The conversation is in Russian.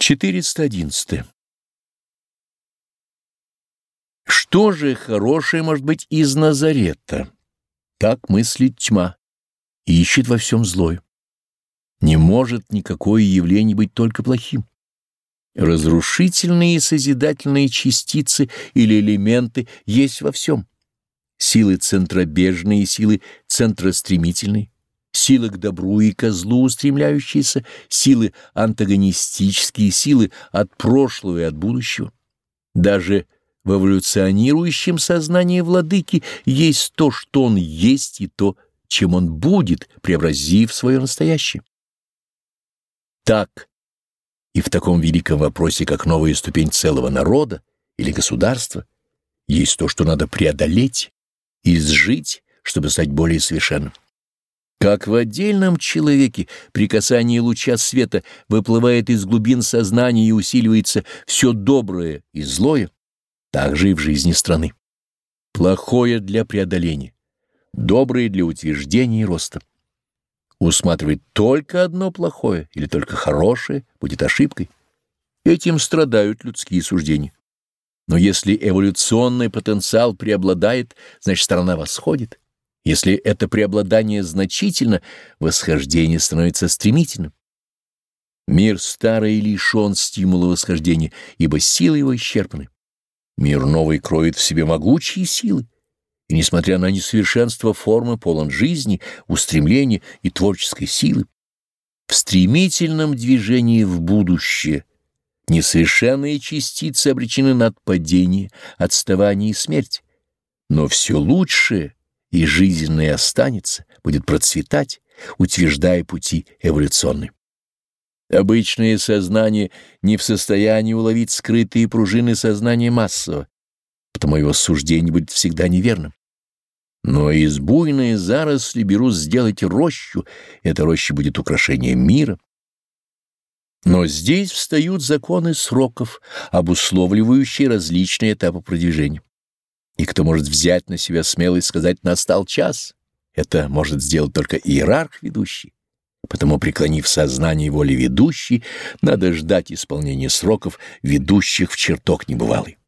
411. Что же хорошее может быть из Назарета? Так мыслит тьма ищет во всем злое. Не может никакое явление быть только плохим. Разрушительные и созидательные частицы или элементы есть во всем. Силы центробежные силы центростремительные силы к добру и ко злу устремляющиеся, силы антагонистические, силы от прошлого и от будущего. Даже в эволюционирующем сознании владыки есть то, что он есть, и то, чем он будет, преобразив свое настоящее. Так и в таком великом вопросе, как новая ступень целого народа или государства, есть то, что надо преодолеть, изжить, чтобы стать более совершенным. Как в отдельном человеке при касании луча света выплывает из глубин сознания и усиливается все доброе и злое, так же и в жизни страны. Плохое для преодоления, доброе для утверждения и роста. Усматривать только одно плохое или только хорошее будет ошибкой. Этим страдают людские суждения. Но если эволюционный потенциал преобладает, значит страна восходит. Если это преобладание значительно, восхождение становится стремительным. Мир старый лишен стимула восхождения, ибо силы его исчерпаны. Мир новый кроет в себе могучие силы, и, несмотря на несовершенство формы, полон жизни, устремления и творческой силы. В стремительном движении в будущее несовершенные частицы обречены на отпадение, отставание и смерть. Но все лучшее — и жизненное останется, будет процветать, утверждая пути эволюционные. Обычное сознание не в состоянии уловить скрытые пружины сознания массового, потому его суждение будет всегда неверным. Но из буйной заросли беру сделать рощу, эта роща будет украшением мира. Но здесь встают законы сроков, обусловливающие различные этапы продвижения. И кто может взять на себя смелость сказать «настал час», это может сделать только иерарх ведущий. Потому, преклонив сознание воли ведущей, надо ждать исполнения сроков, ведущих в чертог небывалый.